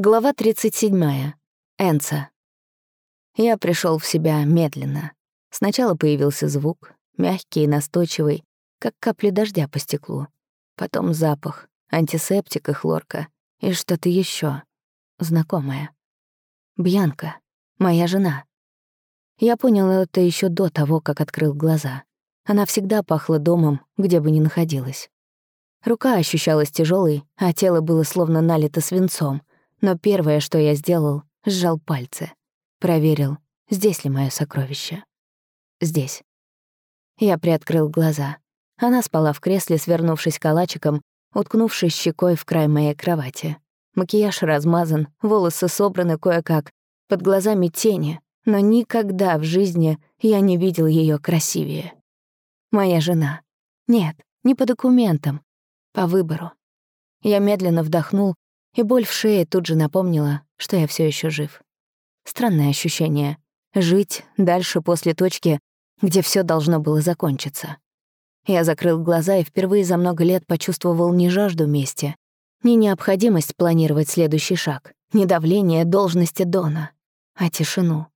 Глава 37. Энца. Я пришел в себя медленно. Сначала появился звук, мягкий и настойчивый, как капли дождя по стеклу. Потом запах, антисептик и хлорка, и что-то еще знакомое. Бьянка, моя жена. Я понял это еще до того, как открыл глаза. Она всегда пахла домом, где бы ни находилась. Рука ощущалась тяжелой, а тело было словно налито свинцом, но первое, что я сделал, сжал пальцы. Проверил, здесь ли мое сокровище. Здесь. Я приоткрыл глаза. Она спала в кресле, свернувшись калачиком, уткнувшись щекой в край моей кровати. Макияж размазан, волосы собраны кое-как, под глазами тени, но никогда в жизни я не видел ее красивее. Моя жена. Нет, не по документам, по выбору. Я медленно вдохнул, и боль в шее тут же напомнила, что я все еще жив. Странное ощущение — жить дальше после точки, где все должно было закончиться. Я закрыл глаза и впервые за много лет почувствовал не жажду мести, не необходимость планировать следующий шаг, не давление должности Дона, а тишину.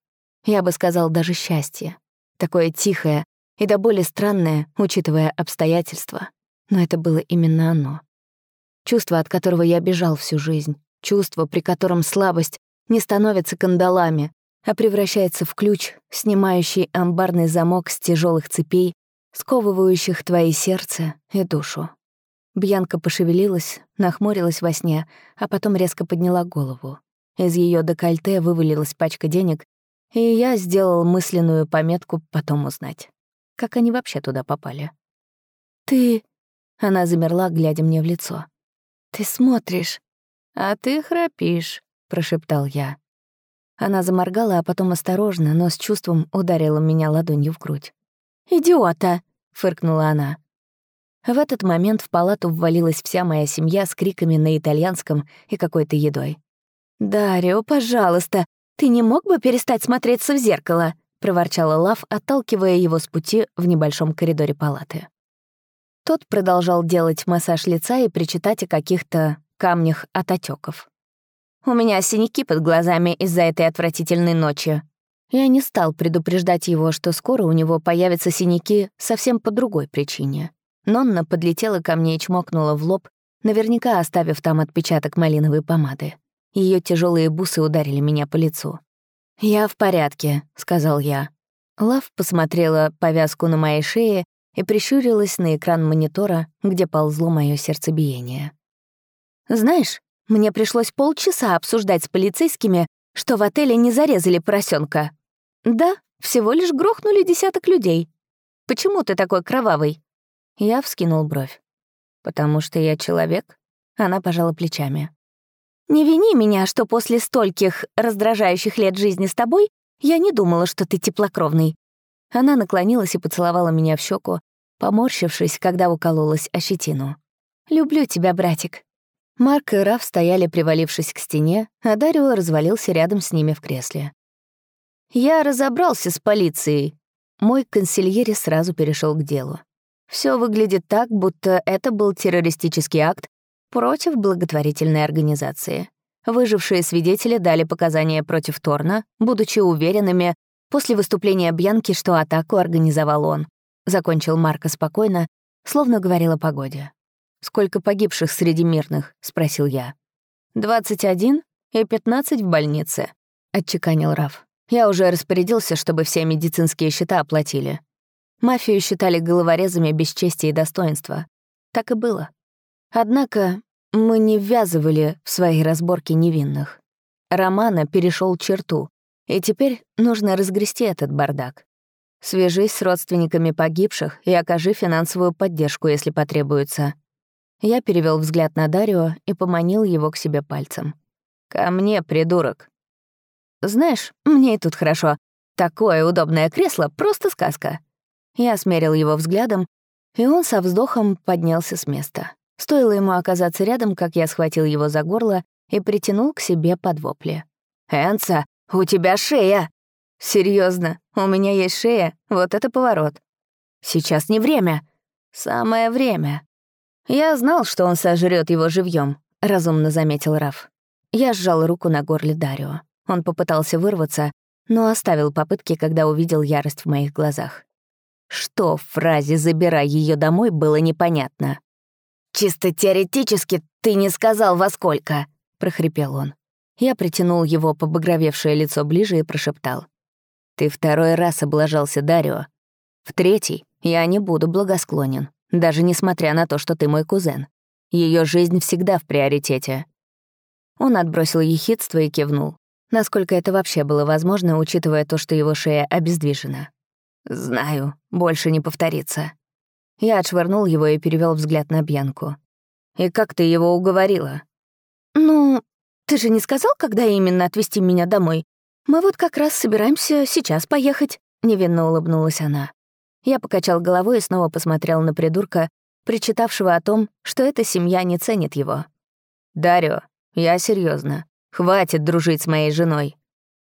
Я бы сказал, даже счастье. Такое тихое и до боли странное, учитывая обстоятельства. Но это было именно оно. Чувство, от которого я бежал всю жизнь. Чувство, при котором слабость не становится кандалами, а превращается в ключ, снимающий амбарный замок с тяжелых цепей, сковывающих твои сердце и душу. Бьянка пошевелилась, нахмурилась во сне, а потом резко подняла голову. Из ее декольте вывалилась пачка денег, и я сделал мысленную пометку потом узнать. Как они вообще туда попали? «Ты...» Она замерла, глядя мне в лицо. «Ты смотришь, а ты храпишь», — прошептал я. Она заморгала, а потом осторожно, но с чувством ударила меня ладонью в грудь. «Идиота!» — фыркнула она. В этот момент в палату ввалилась вся моя семья с криками на итальянском и какой-то едой. «Дарио, пожалуйста, ты не мог бы перестать смотреться в зеркало?» — проворчала Лав, отталкивая его с пути в небольшом коридоре палаты. Тот продолжал делать массаж лица и причитать о каких-то камнях от отеков. «У меня синяки под глазами из-за этой отвратительной ночи». Я не стал предупреждать его, что скоро у него появятся синяки совсем по другой причине. Нонна подлетела ко мне и чмокнула в лоб, наверняка оставив там отпечаток малиновой помады. Ее тяжелые бусы ударили меня по лицу. «Я в порядке», — сказал я. Лав посмотрела повязку на моей шее и прищурилась на экран монитора, где ползло мое сердцебиение. «Знаешь, мне пришлось полчаса обсуждать с полицейскими, что в отеле не зарезали поросенка. Да, всего лишь грохнули десяток людей. Почему ты такой кровавый?» Я вскинул бровь. «Потому что я человек?» Она пожала плечами. «Не вини меня, что после стольких раздражающих лет жизни с тобой я не думала, что ты теплокровный. Она наклонилась и поцеловала меня в щеку, поморщившись, когда укололась о щетину. «Люблю тебя, братик». Марк и Раф стояли, привалившись к стене, а Дарио развалился рядом с ними в кресле. «Я разобрался с полицией». Мой консильери сразу перешел к делу. Все выглядит так, будто это был террористический акт против благотворительной организации. Выжившие свидетели дали показания против Торна, будучи уверенными, После выступления Бьянки, что атаку организовал он. Закончил Марко спокойно, словно говорил о погоде. «Сколько погибших среди мирных?» — спросил я. «Двадцать один и пятнадцать в больнице», — отчеканил Раф. «Я уже распорядился, чтобы все медицинские счета оплатили. Мафию считали головорезами без чести и достоинства. Так и было. Однако мы не ввязывали в свои разборки невинных. Романа перешел черту, и теперь нужно разгрести этот бардак. Свяжись с родственниками погибших и окажи финансовую поддержку, если потребуется. Я перевел взгляд на Дарио и поманил его к себе пальцем. «Ко мне, придурок!» «Знаешь, мне и тут хорошо. Такое удобное кресло — просто сказка». Я смерил его взглядом, и он со вздохом поднялся с места. Стоило ему оказаться рядом, как я схватил его за горло и притянул к себе под вопли. «Энца, «У тебя шея!» Серьезно, у меня есть шея, вот это поворот. Сейчас не время. Самое время. Я знал, что он сожрет его живьем, разумно заметил Раф. Я сжал руку на горле Дарио. Он попытался вырваться, но оставил попытки, когда увидел ярость в моих глазах. Что в фразе «забирай ее домой» было непонятно. «Чисто теоретически ты не сказал, во сколько», — прохрипел он. Я притянул его побагровевшее лицо ближе и прошептал. «Ты второй раз облажался, Дарио. В третий я не буду благосклонен, даже несмотря на то, что ты мой кузен. Ее жизнь всегда в приоритете». Он отбросил ехидство и кивнул. Насколько это вообще было возможно, учитывая то, что его шея обездвижена. «Знаю, больше не повторится». Я отшвырнул его и перевел взгляд на Бьянку. «И как ты его уговорила?» «Ну, ты же не сказал, когда именно отвезти меня домой? Мы вот как раз собираемся сейчас поехать», — невинно улыбнулась она. Я покачал головой и снова посмотрел на придурка, причитавшего о том, что эта семья не ценит его. «Дарио, я серьезно. Хватит дружить с моей женой».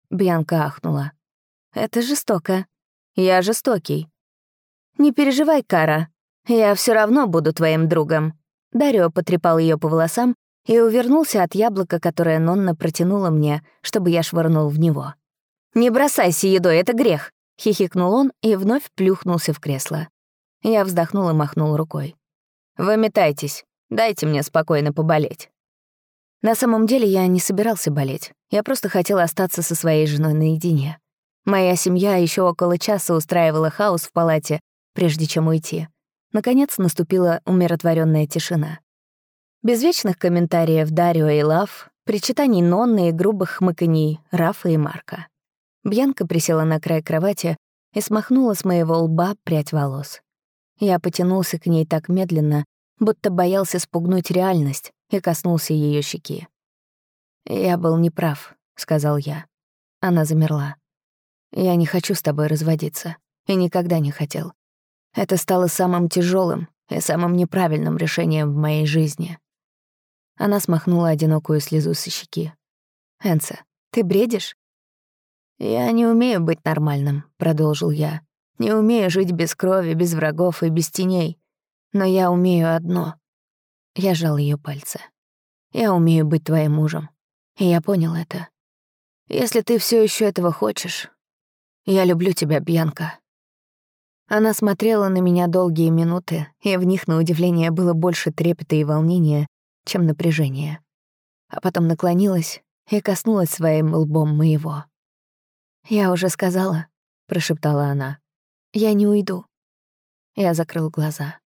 Бьянка ахнула. «Это жестоко. Я жестокий. Не переживай, Кара. Я все равно буду твоим другом». Дарио потрепал ее по волосам и увернулся от яблока, которое Нонна протянула мне, чтобы я швырнул в него. «Не бросайся едой, это грех!» — хихикнул он и вновь плюхнулся в кресло. Я вздохнул и махнул рукой. «Выметайтесь, дайте мне спокойно поболеть». На самом деле я не собирался болеть. Я просто хотел остаться со своей женой наедине. Моя семья еще около часа устраивала хаос в палате, прежде чем уйти. Наконец наступила умиротворенная тишина. Без вечных комментариев Дарио и Лав, причитаний Нонны и грубых хмыканий Рафа и Марка. Бьянка присела на край кровати и смахнула с моего лба прядь волос. Я потянулся к ней так медленно, будто боялся спугнуть реальность, и коснулся ее щеки. «Я был неправ», — сказал я. Она замерла. «Я не хочу с тобой разводиться. И никогда не хотел. Это стало самым тяжелым и самым неправильным решением в моей жизни». Она смахнула одинокую слезу со щеки. «Энса, ты бредишь?» «Я не умею быть нормальным», — продолжил я. «Не умею жить без крови, без врагов и без теней. Но я умею одно». Я жал ее пальцы. «Я умею быть твоим мужем. И я понял это. Если ты все еще этого хочешь, я люблю тебя, Бьянка». Она смотрела на меня долгие минуты, и в них, на удивление, было больше трепета и волнения, чем напряжения. А потом наклонилась и коснулась своим лбом моего. «Я уже сказала», — прошептала она. «Я не уйду». Я закрыл глаза.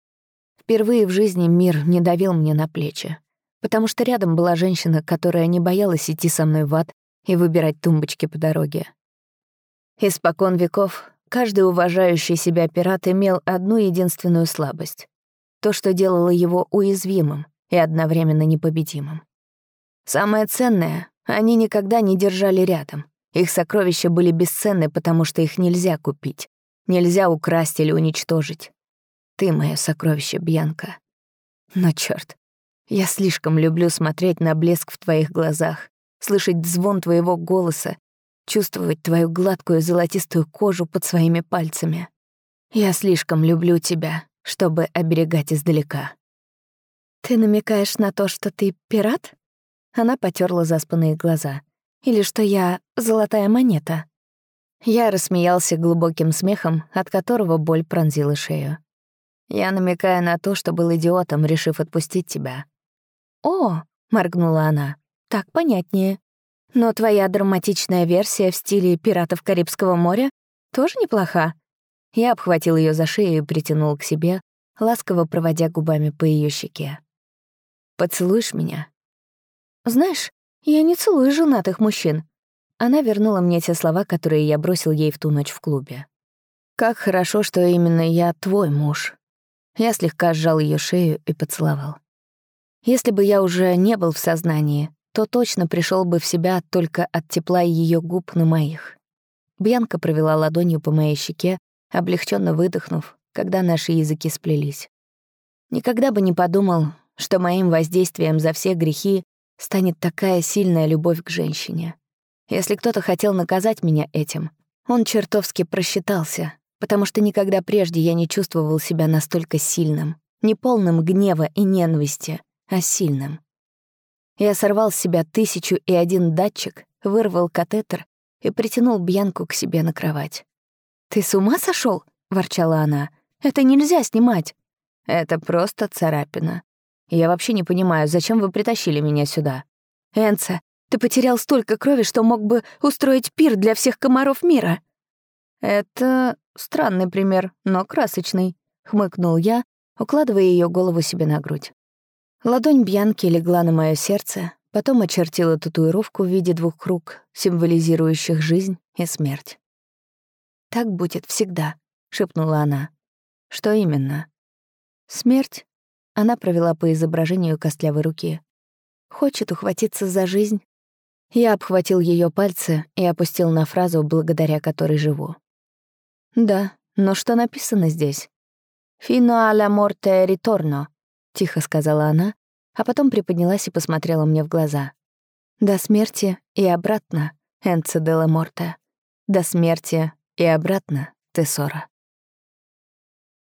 Впервые в жизни мир не давил мне на плечи, потому что рядом была женщина, которая не боялась идти со мной в ад и выбирать тумбочки по дороге. Испокон веков каждый уважающий себя пират имел одну единственную слабость — то, что делало его уязвимым и одновременно непобедимым. Самое ценное — они никогда не держали рядом. Их сокровища были бесценны, потому что их нельзя купить, нельзя украсть или уничтожить. Ты — мое сокровище, Бьянка. Но черт, я слишком люблю смотреть на блеск в твоих глазах, слышать звон твоего голоса, чувствовать твою гладкую золотистую кожу под своими пальцами. Я слишком люблю тебя, чтобы оберегать издалека. «Ты намекаешь на то, что ты пират?» Она потерла заспанные глаза. «Или что я золотая монета?» Я рассмеялся глубоким смехом, от которого боль пронзила шею. Я намекаю на то, что был идиотом, решив отпустить тебя. «О!» — моргнула она. «Так понятнее. Но твоя драматичная версия в стиле «Пиратов Карибского моря» тоже неплоха». Я обхватил ее за шею и притянул к себе, ласково проводя губами по ее щеке. «Поцелуешь меня?» «Знаешь, я не целую женатых мужчин». Она вернула мне те слова, которые я бросил ей в ту ночь в клубе. «Как хорошо, что именно я твой муж». Я слегка сжал ее шею и поцеловал. Если бы я уже не был в сознании, то точно пришел бы в себя только от тепла ее губ на моих. Бьянка провела ладонью по моей щеке, облегченно выдохнув, когда наши языки сплелись. Никогда бы не подумал, что моим воздействием за все грехи станет такая сильная любовь к женщине. Если кто-то хотел наказать меня этим, он чертовски просчитался, потому что никогда прежде я не чувствовал себя настолько сильным, не полным гнева и ненависти, а сильным. Я сорвал с себя тысячу и один датчик, вырвал катетер и притянул Бьянку к себе на кровать. «Ты с ума сошел? ворчала она. «Это нельзя снимать!» «Это просто царапина. Я вообще не понимаю, зачем вы притащили меня сюда?» «Энца, ты потерял столько крови, что мог бы устроить пир для всех комаров мира». «Это странный пример, но красочный», — хмыкнул я, укладывая ее голову себе на грудь. Ладонь Бьянки легла на мое сердце, потом очертила татуировку в виде двух круг, символизирующих жизнь и смерть. «Так будет всегда», — шепнула она. «Что именно?» «Смерть?» — она провела по изображению костлявой руки. «Хочет ухватиться за жизнь?» Я обхватил ее пальцы и опустил на фразу, благодаря которой живу. «Да, но что написано здесь?» «Fino alla morte ritorno», — тихо сказала она, а потом приподнялась и посмотрела мне в глаза. «До смерти и обратно, Энце де ла Морте. До смерти и обратно, Тесора».